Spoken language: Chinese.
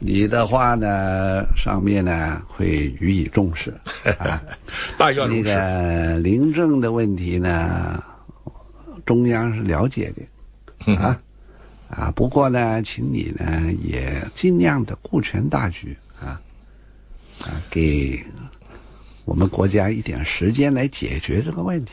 你的话呢，上面呢会予以重视。啊、那个临政的问题呢，中央是了解的啊。啊，不过呢，请你呢也尽量的顾全大局啊，给我们国家一点时间来解决这个问题。